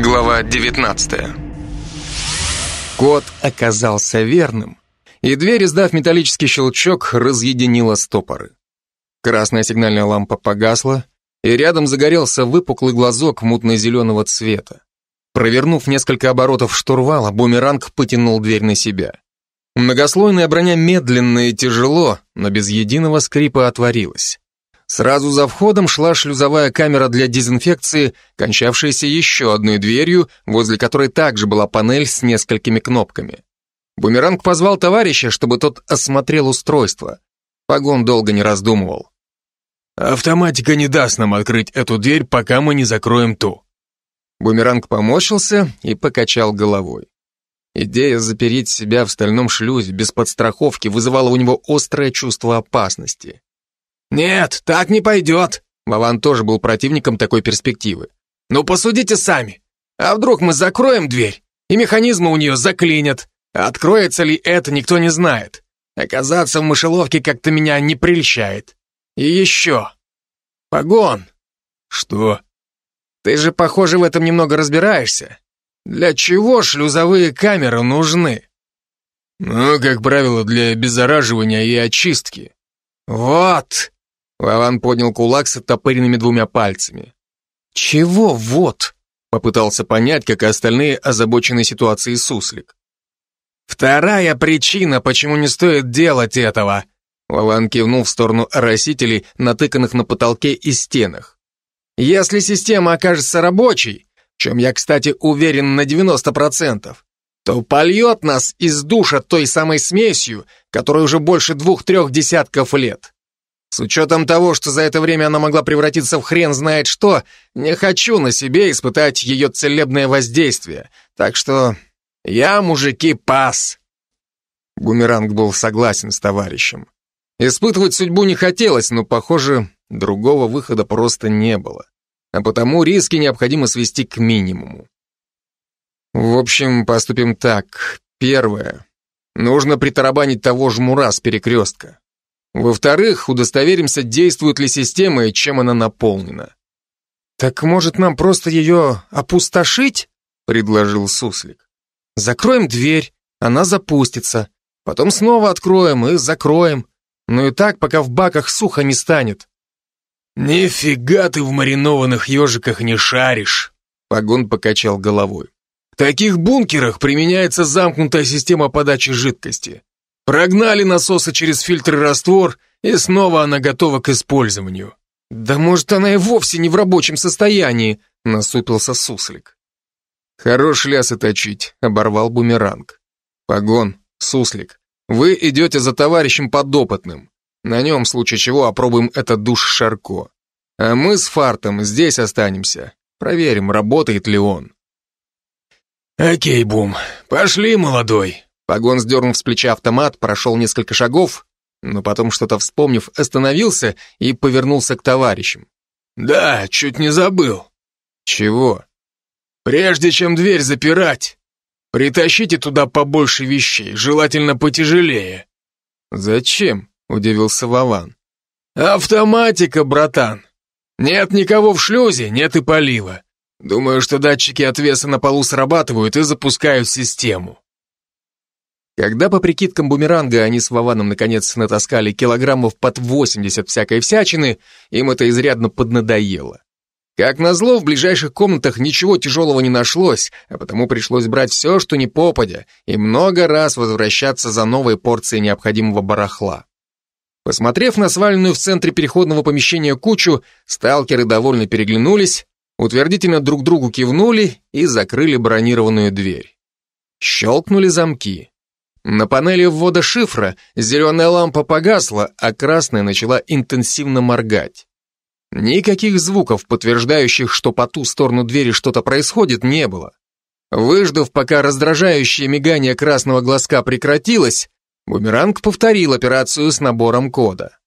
Глава 19 Код оказался верным, и дверь, издав металлический щелчок, разъединила стопоры. Красная сигнальная лампа погасла, и рядом загорелся выпуклый глазок мутно-зеленого цвета. Провернув несколько оборотов штурвала, бумеранг потянул дверь на себя. Многослойная броня медленно и тяжело, но без единого скрипа отворилась. Сразу за входом шла шлюзовая камера для дезинфекции, кончавшаяся еще одной дверью, возле которой также была панель с несколькими кнопками. Бумеранг позвал товарища, чтобы тот осмотрел устройство. Погон долго не раздумывал. «Автоматика не даст нам открыть эту дверь, пока мы не закроем ту». Бумеранг поморщился и покачал головой. Идея запереть себя в стальном шлюзе без подстраховки вызывала у него острое чувство опасности. «Нет, так не пойдет!» Вован тоже был противником такой перспективы. «Ну посудите сами. А вдруг мы закроем дверь, и механизмы у нее заклинят? Откроется ли это, никто не знает. Оказаться в мышеловке как-то меня не прельщает. И еще. Погон!» «Что?» «Ты же, похоже, в этом немного разбираешься. Для чего шлюзовые камеры нужны?» «Ну, как правило, для обеззараживания и очистки». «Вот!» Вован поднял кулак с оттопыренными двумя пальцами. «Чего вот?» Попытался понять, как и остальные озабоченной ситуацией суслик. «Вторая причина, почему не стоит делать этого!» Вован кивнул в сторону оросителей, натыканных на потолке и стенах. «Если система окажется рабочей, в чем я, кстати, уверен на 90%, то польет нас из душа той самой смесью, которой уже больше двух-трех десятков лет. С учетом того, что за это время она могла превратиться в хрен знает что, не хочу на себе испытать ее целебное воздействие. Так что я, мужики, пас. Бумеранг был согласен с товарищем. Испытывать судьбу не хотелось, но, похоже, другого выхода просто не было. А потому риски необходимо свести к минимуму. В общем, поступим так. Первое. Нужно притарабанить того жмура с перекрестка. Во-вторых, удостоверимся, действует ли система и чем она наполнена. «Так, может, нам просто ее опустошить?» — предложил Суслик. «Закроем дверь, она запустится. Потом снова откроем и закроем. Ну и так, пока в баках сухо не станет». «Нифига ты в маринованных ежиках не шаришь!» Погон покачал головой. «В таких бункерах применяется замкнутая система подачи жидкости. Прогнали насосы через фильтр и раствор, и снова она готова к использованию. Да может, она и вовсе не в рабочем состоянии, насупился суслик. Хорош лясы точить, оборвал бумеранг. Погон, суслик, вы идете за товарищем подопытным. На нем, в случае чего, опробуем этот душ Шарко. А мы с Фартом здесь останемся. Проверим, работает ли он. Окей, Бум, пошли, молодой. Погон сдернув с плеча автомат, прошел несколько шагов, но потом, что-то вспомнив, остановился и повернулся к товарищам. «Да, чуть не забыл». «Чего?» «Прежде чем дверь запирать, притащите туда побольше вещей, желательно потяжелее». «Зачем?» — удивился Вован. «Автоматика, братан. Нет никого в шлюзе, нет и полива. Думаю, что датчики отвеса на полу срабатывают и запускают систему». Когда по прикидкам бумеранга они с Вованом наконец натаскали килограммов под 80 всякой всячины, им это изрядно поднадоело. Как назло, в ближайших комнатах ничего тяжелого не нашлось, а потому пришлось брать все, что не попадя, и много раз возвращаться за новой порцией необходимого барахла. Посмотрев на сваленную в центре переходного помещения кучу, сталкеры довольно переглянулись, утвердительно друг другу кивнули и закрыли бронированную дверь. Щелкнули замки. На панели ввода шифра зеленая лампа погасла, а красная начала интенсивно моргать. Никаких звуков, подтверждающих, что по ту сторону двери что-то происходит, не было. Выждав, пока раздражающее мигание красного глазка прекратилось, бумеранг повторил операцию с набором кода.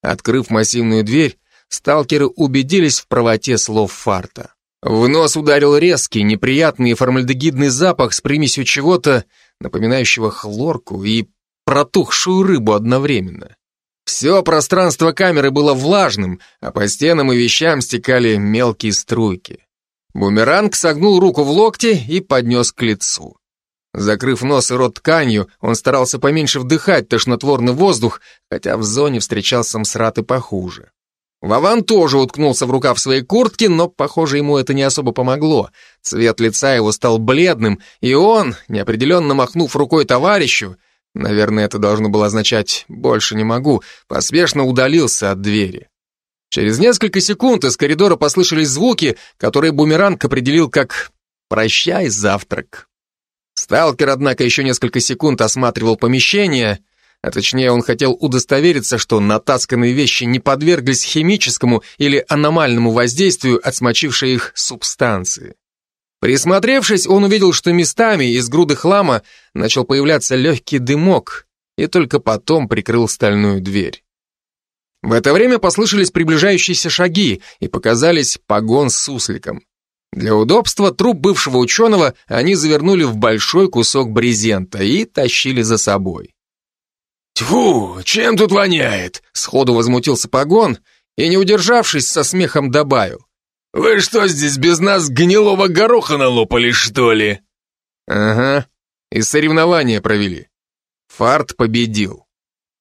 Открыв массивную дверь, сталкеры убедились в правоте слов фарта. В нос ударил резкий, неприятный формальдегидный запах с примесью чего-то, напоминающего хлорку и протухшую рыбу одновременно. Все пространство камеры было влажным, а по стенам и вещам стекали мелкие струйки. Бумеранг согнул руку в локте и поднес к лицу. Закрыв нос и рот тканью, он старался поменьше вдыхать тошнотворный воздух, хотя в зоне встречался мсрат и похуже. Вован тоже уткнулся в рукав своей куртки, но, похоже, ему это не особо помогло. Цвет лица его стал бледным, и он, неопределенно махнув рукой товарищу, наверное, это должно было означать «больше не могу», поспешно удалился от двери. Через несколько секунд из коридора послышались звуки, которые бумеранг определил как «прощай, завтрак». Сталкер, однако, еще несколько секунд осматривал помещение, а точнее он хотел удостовериться, что натасканные вещи не подверглись химическому или аномальному воздействию от смочившей их субстанции. Присмотревшись, он увидел, что местами из груды хлама начал появляться легкий дымок, и только потом прикрыл стальную дверь. В это время послышались приближающиеся шаги и показались погон с сусликом. Для удобства труп бывшего ученого они завернули в большой кусок брезента и тащили за собой. «Тьфу, чем тут воняет?» Сходу возмутился погон и, не удержавшись, со смехом добавил. «Вы что здесь без нас гнилого гороха налопали, что ли?» «Ага, и соревнования провели. Фарт победил.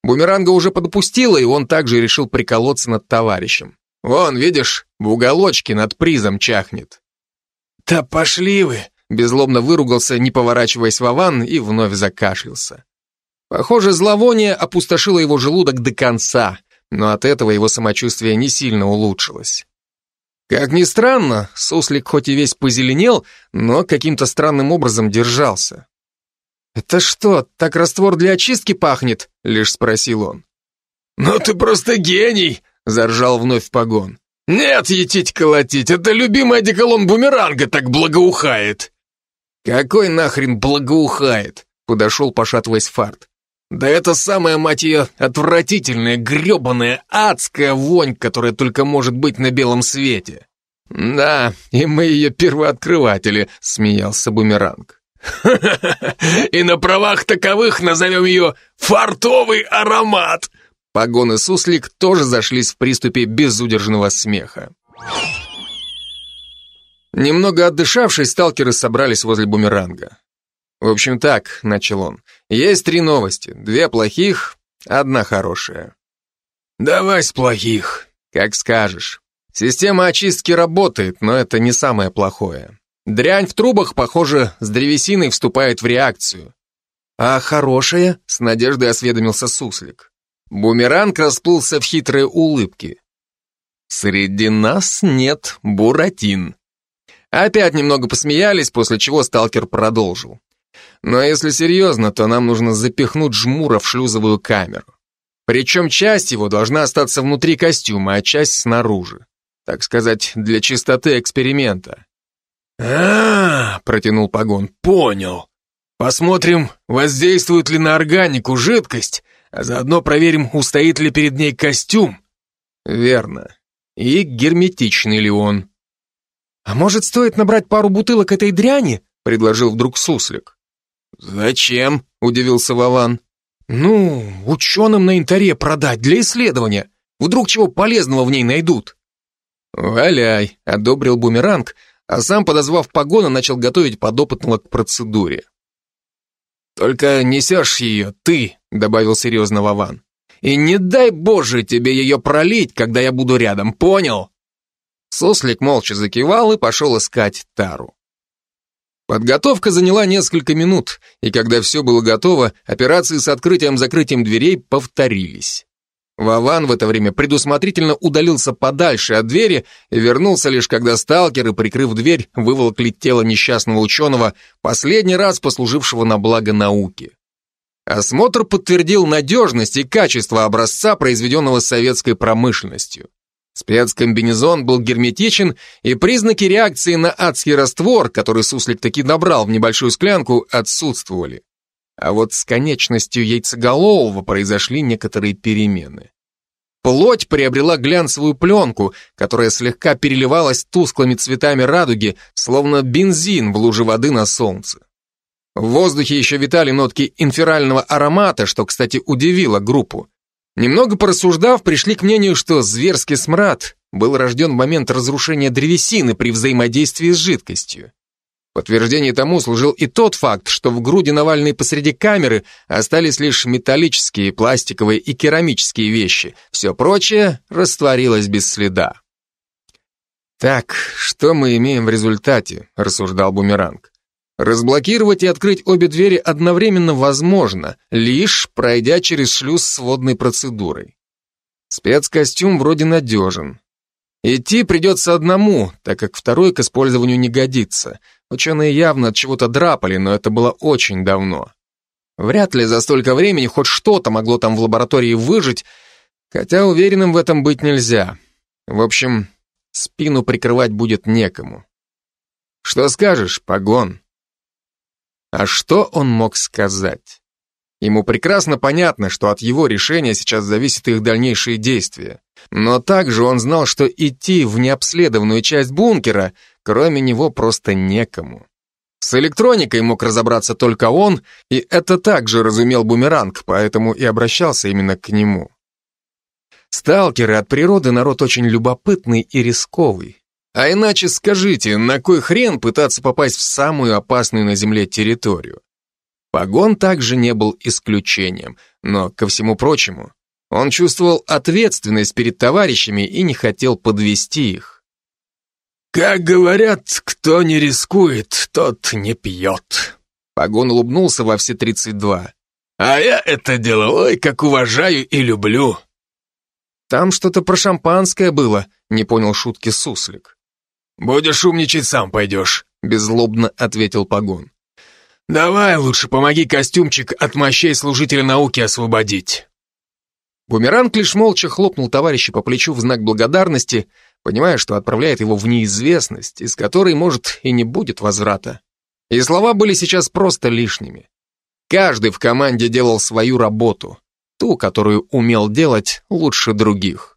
Бумеранга уже подпустила, и он также решил приколоться над товарищем. Вон, видишь, в уголочке над призом чахнет. «Да пошли вы!» Безлобно выругался, не поворачиваясь Вован, и вновь закашлялся. Похоже, зловоние опустошило его желудок до конца, но от этого его самочувствие не сильно улучшилось. Как ни странно, суслик хоть и весь позеленел, но каким-то странным образом держался. «Это что, так раствор для очистки пахнет?» — лишь спросил он. «Ну ты просто гений!» — заржал вновь погон. «Нет, етить колотить, это любимый одеколон бумеранга так благоухает!» «Какой нахрен благоухает?» — подошел, пошатываясь фарт. «Да это самая, мать ее, отвратительная, гребаная, адская вонь, которая только может быть на белом свете!» «Да, и мы ее первооткрыватели», — смеялся бумеранг. И на правах таковых назовем ее «фартовый аромат». Погон и суслик тоже зашлись в приступе безудержного смеха. Немного отдышавшись, сталкеры собрались возле бумеранга. «В общем так», — начал он, — «есть три новости. Две плохих, одна хорошая». «Давай с плохих». «Как скажешь. Система очистки работает, но это не самое плохое. Дрянь в трубах, похоже, с древесиной вступает в реакцию. А хорошая? С надеждой осведомился суслик. Бумеранг расплылся в хитрые улыбки. Среди нас нет буратин. Опять немного посмеялись, после чего сталкер продолжил. Но если серьезно, то нам нужно запихнуть жмура в шлюзовую камеру. Причем часть его должна остаться внутри костюма, а часть снаружи. Так сказать, для чистоты эксперимента а, протянул Погон, понял. Посмотрим, воздействует ли на органику жидкость, а заодно проверим, устоит ли перед ней костюм. Верно. И герметичный ли он. А может, стоит набрать пару бутылок этой дряни? Предложил вдруг Суслик. Зачем? Удивился Вован. Ну, ученым на интаре продать для исследования. Вдруг чего полезного в ней найдут. «Валяй», — одобрил бумеранг, а сам, подозвав погона, начал готовить подопытного к процедуре. «Только несешь ее ты», — добавил серьезно Вован. «И не дай Боже тебе ее пролить, когда я буду рядом, понял?» Сослик молча закивал и пошел искать тару. Подготовка заняла несколько минут, и когда все было готово, операции с открытием-закрытием дверей повторились. Вован в это время предусмотрительно удалился подальше от двери и вернулся лишь когда сталкеры, прикрыв дверь, выволокли тело несчастного ученого, последний раз послужившего на благо науки. Осмотр подтвердил надежность и качество образца, произведенного советской промышленностью. Спецкомбинезон был герметичен, и признаки реакции на адский раствор, который суслик таки набрал в небольшую склянку, отсутствовали. А вот с конечностью яйцеголового произошли некоторые перемены. Плоть приобрела глянцевую пленку, которая слегка переливалась тусклыми цветами радуги, словно бензин в луже воды на солнце. В воздухе еще витали нотки инферального аромата, что, кстати, удивило группу. Немного порассуждав, пришли к мнению, что зверский смрад был рожден в момент разрушения древесины при взаимодействии с жидкостью. Подтверждение тому служил и тот факт, что в груди Навальной посреди камеры остались лишь металлические, пластиковые и керамические вещи. Все прочее растворилось без следа. «Так, что мы имеем в результате?» – рассуждал Бумеранг. «Разблокировать и открыть обе двери одновременно возможно, лишь пройдя через шлюз с водной процедурой. Спецкостюм вроде надежен. Идти придется одному, так как второй к использованию не годится – Ученые явно от чего-то драпали, но это было очень давно. Вряд ли за столько времени хоть что-то могло там в лаборатории выжить, хотя уверенным в этом быть нельзя. В общем, спину прикрывать будет некому. Что скажешь, погон? А что он мог сказать? Ему прекрасно понятно, что от его решения сейчас зависит их дальнейшие действия. Но также он знал, что идти в необследованную часть бункера Кроме него просто некому. С электроникой мог разобраться только он, и это также разумел Бумеранг, поэтому и обращался именно к нему. Сталкеры от природы народ очень любопытный и рисковый. А иначе скажите, на кой хрен пытаться попасть в самую опасную на Земле территорию? Погон также не был исключением, но, ко всему прочему, он чувствовал ответственность перед товарищами и не хотел подвести их. «Как говорят, кто не рискует, тот не пьет». Погон улыбнулся во все тридцать два. «А я это дело, ой, как уважаю и люблю». «Там что-то про шампанское было», — не понял шутки Суслик. «Будешь умничать, сам пойдешь», — беззлобно ответил Погон. «Давай лучше помоги костюмчик от мощей служителя науки освободить». Бумеранг лишь молча хлопнул товарища по плечу в знак благодарности, понимая, что отправляет его в неизвестность, из которой, может, и не будет возврата. И слова были сейчас просто лишними. Каждый в команде делал свою работу, ту, которую умел делать лучше других.